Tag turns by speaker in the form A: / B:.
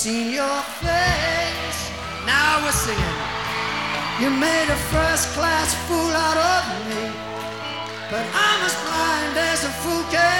A: seen your face. Now we're singing. You made a first class fool out of me. But I'm as blind as a fool can.